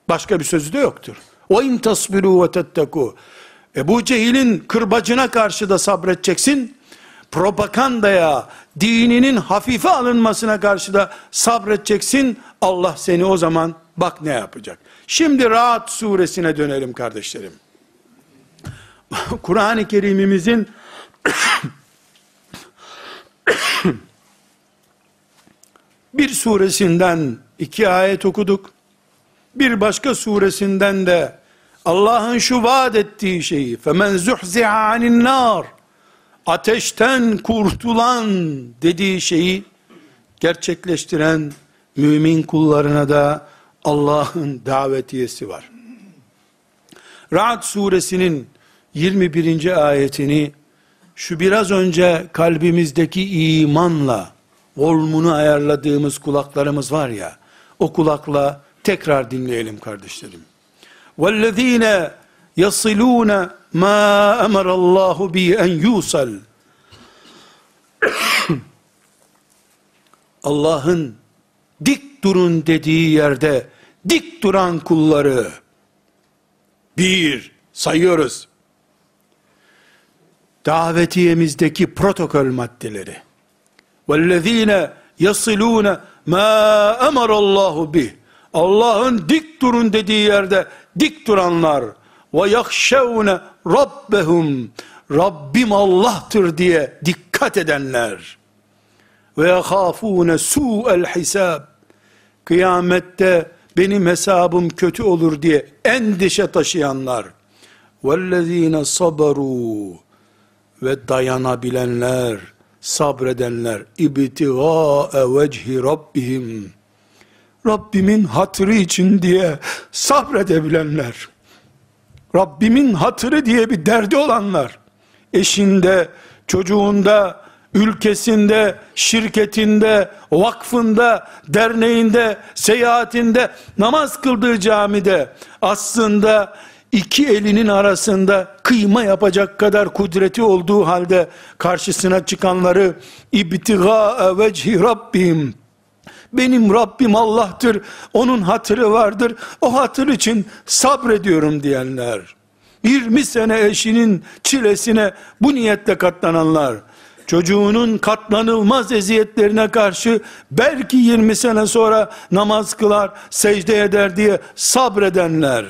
Başka bir sözü de yoktur. O in tasbiru ve tetteku. Ebu Cehil'in kırbacına karşı da sabredeceksin. Propagandaya, dininin hafife alınmasına karşı da sabredeceksin. Allah seni o zaman bak ne yapacak. Şimdi Rahat suresine dönelim kardeşlerim. [LAUGHS] Kur'an-ı Kerim'imizin [COUGHS] bir suresinden iki ayet okuduk. Bir başka suresinden de Allah'ın şu vaat ettiği şeyi femen zuhziha anin nar ateşten kurtulan dediği şeyi gerçekleştiren mümin kullarına da Allah'ın davetiyesi var. Ra'd suresinin 21. ayetini şu biraz önce kalbimizdeki imanla volmunu ayarladığımız kulaklarımız var ya, o kulakla tekrar dinleyelim kardeşlerim. وَالَّذ۪ينَ يَصِلُونَ مَا اَمَرَ اللّٰهُ بِهِ اَنْ يُوصَلْ [COUGHS] Allah'ın dik durun dediği yerde dik duran kulları bir sayıyoruz davetiyemizdeki protokol maddeleri. وَالَّذ۪ينَ يَصِلُونَ مَا اَمَرَ اللّٰهُ بِهِ Allah'ın dik durun dediği yerde dik duranlar ve yakşevne rabbehum Rabbim Allah'tır diye dikkat edenler. Ve yahafune su'el hisab kıyamette benim hesabım kötü olur diye endişe taşıyanlar. Vellezine sabaru ve dayanabilenler sabredenler. İbtiga vecihi rabbihim Rabbimin hatırı için diye sabredebilenler, Rabbimin hatırı diye bir derdi olanlar, eşinde, çocuğunda, ülkesinde, şirketinde, vakfında, derneğinde, seyahatinde, namaz kıldığı camide aslında iki elinin arasında kıyma yapacak kadar kudreti olduğu halde karşısına çıkanları ibtiga vecihi Rabbim benim Rabbim Allah'tır onun hatırı vardır o hatır için sabrediyorum diyenler 20 sene eşinin çilesine bu niyetle katlananlar çocuğunun katlanılmaz eziyetlerine karşı belki 20 sene sonra namaz kılar secde eder diye sabredenler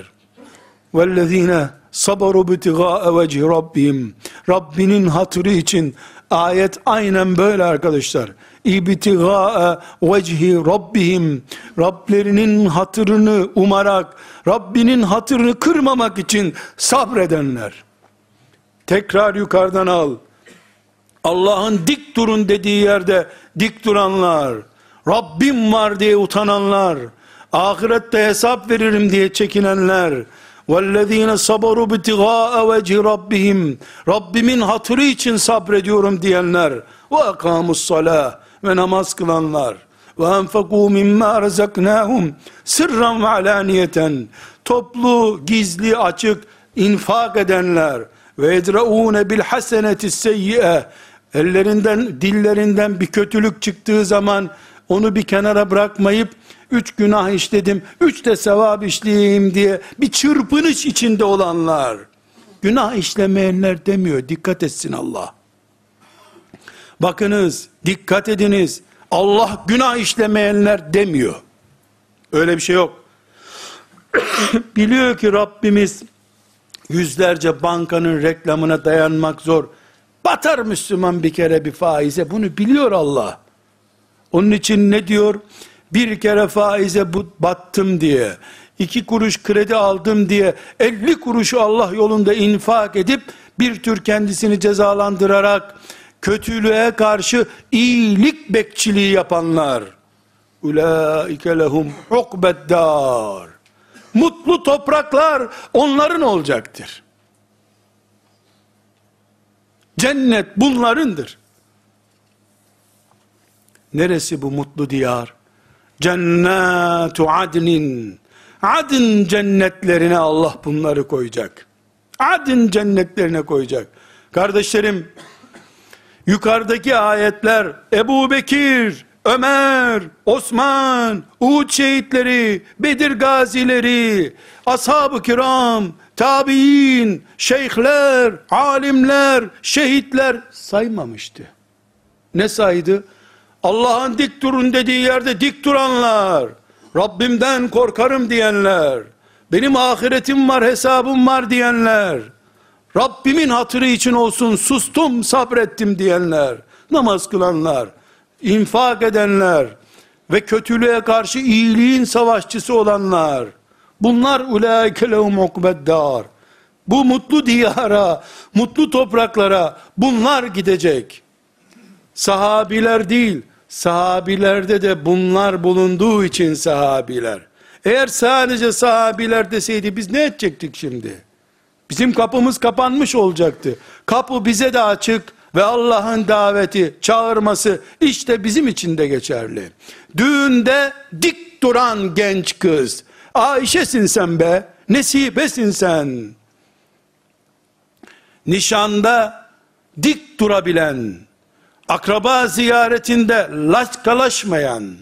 وَالَّذ۪ينَ sabaru bitiga'a vecihi Rabbim. Rabbinin hatırı için ayet aynen böyle arkadaşlar. İbtiga'a vecihi Rabbihim. Rablerinin hatırını umarak, Rabbinin hatırını kırmamak için sabredenler. Tekrar yukarıdan al. Allah'ın dik durun dediği yerde dik duranlar, Rabbim var diye utananlar, ahirette hesap veririm diye çekinenler, وَالَّذ۪ينَ صَبَرُوا بِتِغَاءَ وَجْهِ رَبِّهِمْ Rabbimin hatırı için sabrediyorum diyenler, وَاَقَامُوا الصَّلَاةِ ve namaz kılanlar. Ve enfekû mimmâ razaknâhum sırran ve alaniyeten toplu, gizli, açık infak edenler. Ve edreûne bil haseneti seyyi'e. Ellerinden, dillerinden bir kötülük çıktığı zaman onu bir kenara bırakmayıp üç günah işledim, üç de sevap işleyeyim diye bir çırpınış içinde olanlar. Günah işlemeyenler demiyor, dikkat etsin Allah. Bakınız, dikkat ediniz, Allah günah işlemeyenler demiyor. Öyle bir şey yok. [COUGHS] Biliyor ki Rabbimiz yüzlerce bankanın reklamına dayanmak zor. Batar Müslüman bir kere bir faize. Bunu biliyor Allah. Onun için ne diyor? Bir kere faize battım diye, iki kuruş kredi aldım diye, elli kuruşu Allah yolunda infak edip, bir tür kendisini cezalandırarak, kötülüğe karşı iyilik bekçiliği yapanlar, ulaike lehum ukbeddar, mutlu topraklar onların olacaktır. Cennet bunlarındır. Neresi bu mutlu diyar? Cennetu adnin. Adın cennetlerine Allah bunları koyacak. Adın cennetlerine koyacak. Kardeşlerim, yukarıdaki ayetler Ebu Bekir, Ömer, Osman, Uhud şehitleri, Bedir gazileri, ashab-ı kiram, tabi'in, şeyhler, alimler, şehitler saymamıştı. Ne saydı? Allah'ın dik durun dediği yerde dik duranlar, Rabbimden korkarım diyenler, benim ahiretim var, hesabım var diyenler, Rabbimin hatırı için olsun sustum, sabrettim diyenler, namaz kılanlar, infak edenler ve kötülüğe karşı iyiliğin savaşçısı olanlar, bunlar ulaike lehum ukbeddar. Bu mutlu diyara, mutlu topraklara bunlar gidecek. Sahabiler değil, sahabilerde de bunlar bulunduğu için sahabiler. Eğer sadece sahabiler deseydi biz ne edecektik şimdi? Bizim kapımız kapanmış olacaktı. Kapı bize de açık ve Allah'ın daveti, çağırması işte bizim için de geçerli. Düğünde dik duran genç kız. Ayşe'sin sen be, Nesibe'sin sen. Nişanda dik durabilen, akraba ziyaretinde laçkalaşmayan,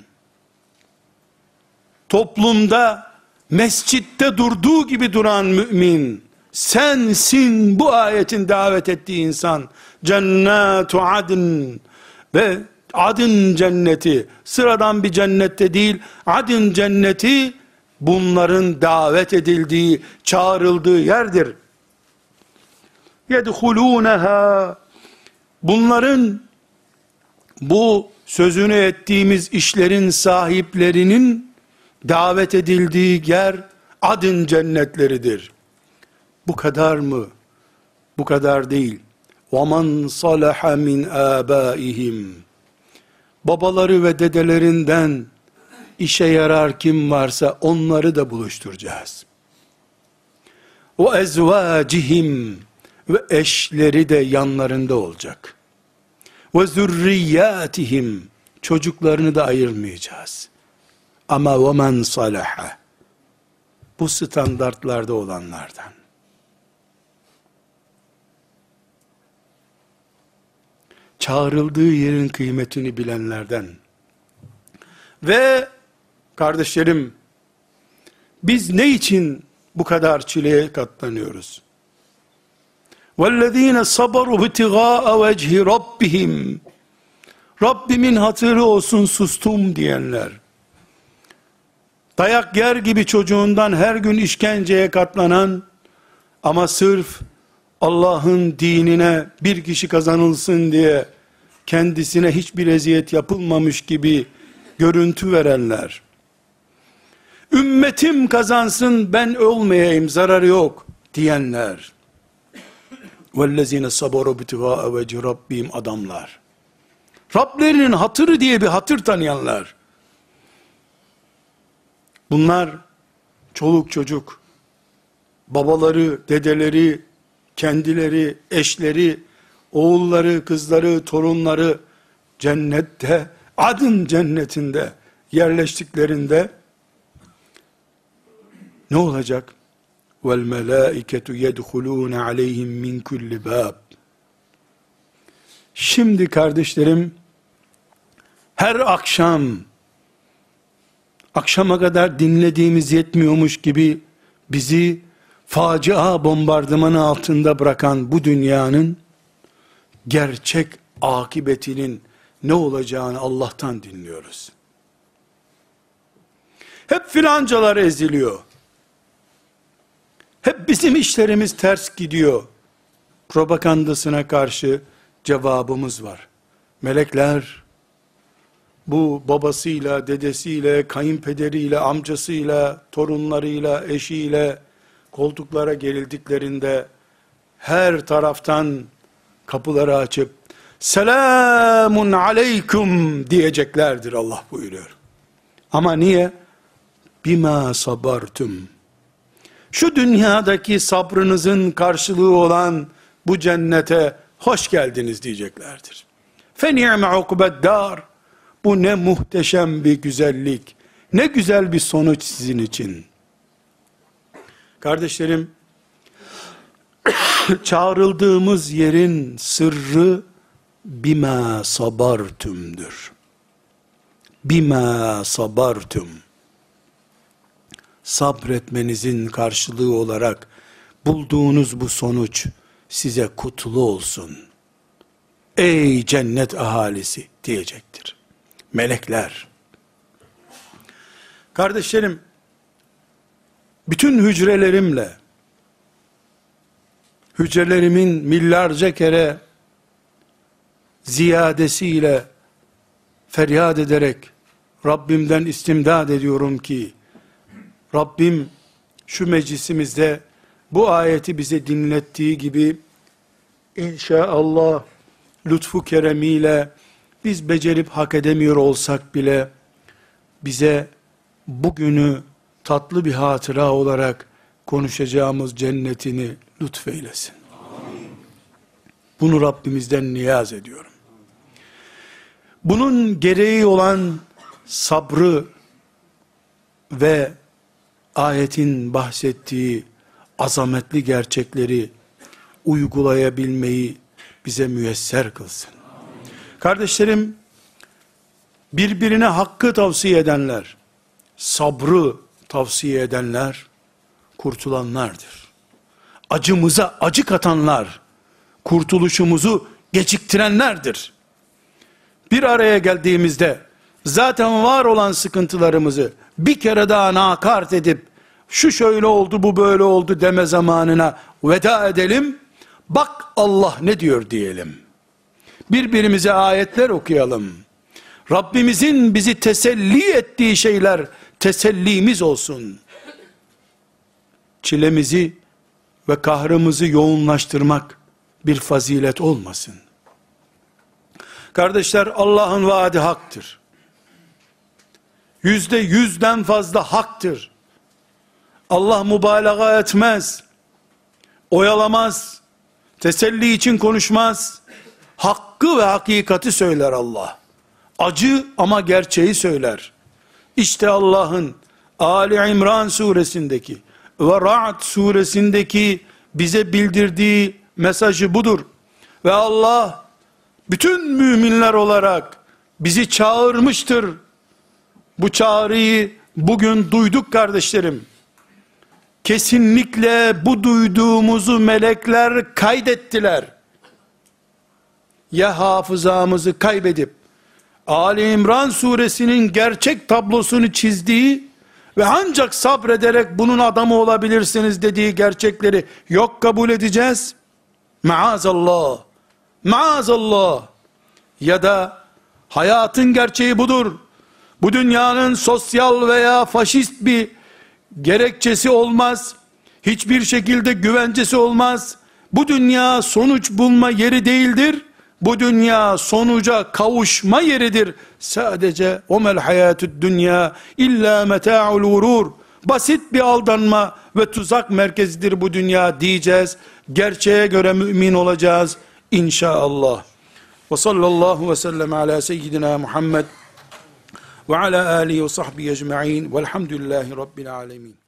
toplumda mescitte durduğu gibi duran mümin, sensin bu ayetin davet ettiği insan. Cennetu adın ve adın cenneti. Sıradan bir cennette değil adın cenneti bunların davet edildiği çağrıldığı yerdir. Yedhuluneha bunların bu sözünü ettiğimiz işlerin sahiplerinin davet edildiği yer adın cennetleridir.'' Bu kadar mı? Bu kadar değil. وَمَنْ صَلَحَ مِنْ آبَائِهِمْ Babaları ve dedelerinden işe yarar kim varsa onları da buluşturacağız. O ezvacihim ve eşleri de yanlarında olacak. Ve zürriyatihim çocuklarını da ayırmayacağız. Ama ve men salaha bu standartlarda olanlardan. Çağrıldığı yerin kıymetini bilenlerden. Ve kardeşlerim biz ne için bu kadar çileye katlanıyoruz? وَالَّذ۪ينَ صَبَرُوا بِتِغَاءَ وَجْهِ رَبِّهِمْ Rabbimin hatırı olsun sustum diyenler, dayak yer gibi çocuğundan her gün işkenceye katlanan, Ama sırf Allah'ın dinine bir kişi kazanılsın diye kendisine hiçbir eziyet yapılmamış gibi görüntü verenler, ümmetim kazansın ben olmayayım zararı yok diyenler, vellezine sabaru bitiva veci Rabbim adamlar, Rablerinin hatırı diye bir hatır tanıyanlar, bunlar çoluk çocuk, babaları, dedeleri, kendileri, eşleri, oğulları, kızları, torunları cennette, adın cennetinde yerleştiklerinde ne olacak? Vel melaiketu yedhulun aleyhim min kulli bab. Şimdi kardeşlerim her akşam akşama kadar dinlediğimiz yetmiyormuş gibi bizi facia bombardımanı altında bırakan bu dünyanın gerçek akıbetinin ne olacağını Allah'tan dinliyoruz. Hep filancalar eziliyor. Hep bizim işlerimiz ters gidiyor. Propagandasına karşı cevabımız var. Melekler bu babasıyla, dedesiyle, kayınpederiyle, amcasıyla, torunlarıyla, eşiyle koltuklara gerildiklerinde her taraftan kapıları açıp selamun aleyküm diyeceklerdir Allah buyuruyor. Ama niye? Bima sabartum. Şu dünyadaki sabrınızın karşılığı olan bu cennete hoş geldiniz diyeceklerdir. Fe ni'me ukubeddar. Bu ne muhteşem bir güzellik. Ne güzel bir sonuç sizin için. Kardeşlerim, [COUGHS] çağrıldığımız yerin sırrı bima sabartümdür. Bima sabartüm. Sabretmenizin karşılığı olarak bulduğunuz bu sonuç size kutlu olsun. Ey cennet ahalisi diyecektir. Melekler. Kardeşlerim, bütün hücrelerimle, hücrelerimin milyarca kere ziyadesiyle feryat ederek Rabbimden istimdad ediyorum ki Rabbim şu meclisimizde bu ayeti bize dinlettiği gibi inşallah lütfu keremiyle biz becerip hak edemiyor olsak bile bize bugünü tatlı bir hatıra olarak konuşacağımız cennetini lütfeylesin. Bunu Rabbimizden niyaz ediyorum. Bunun gereği olan sabrı ve ayetin bahsettiği azametli gerçekleri uygulayabilmeyi bize müyesser kılsın. Kardeşlerim, birbirine hakkı tavsiye edenler, sabrı tavsiye edenler, kurtulanlardır. Acımıza acı katanlar, kurtuluşumuzu geciktirenlerdir. Bir araya geldiğimizde, zaten var olan sıkıntılarımızı bir kere daha nakart edip, şu şöyle oldu, bu böyle oldu deme zamanına veda edelim, bak Allah ne diyor diyelim. Birbirimize ayetler okuyalım. Rabbimizin bizi teselli ettiği şeyler tesellimiz olsun. Çilemizi ve kahrımızı yoğunlaştırmak bir fazilet olmasın. Kardeşler Allah'ın vaadi haktır. Yüzde yüzden fazla haktır. Allah mübalağa etmez. Oyalamaz. Teselli için konuşmaz. Hakkı ve hakikati söyler Allah. Acı ama gerçeği söyler. İşte Allah'ın Ali İmran suresindeki ve Ra'd suresindeki bize bildirdiği mesajı budur. Ve Allah bütün müminler olarak bizi çağırmıştır. Bu çağrıyı bugün duyduk kardeşlerim. Kesinlikle bu duyduğumuzu melekler kaydettiler. Ya hafızamızı kaybedip Ali İmran suresinin gerçek tablosunu çizdiği ve ancak sabrederek bunun adamı olabilirsiniz dediği gerçekleri yok kabul edeceğiz. Maazallah. Maazallah. Ya da hayatın gerçeği budur. Bu dünyanın sosyal veya faşist bir gerekçesi olmaz. Hiçbir şekilde güvencesi olmaz. Bu dünya sonuç bulma yeri değildir. Bu dünya sonuca kavuşma yeridir. Sadece omel hayatü dünya illa meta'ul vurur. Basit bir aldanma ve tuzak merkezidir bu dünya diyeceğiz. Gerçeğe göre mümin olacağız inşallah. Ve sallallahu ve sellem ala seyyidina Muhammed ve ala alihi ve sahbihi ecma'in velhamdülillahi rabbil alemin.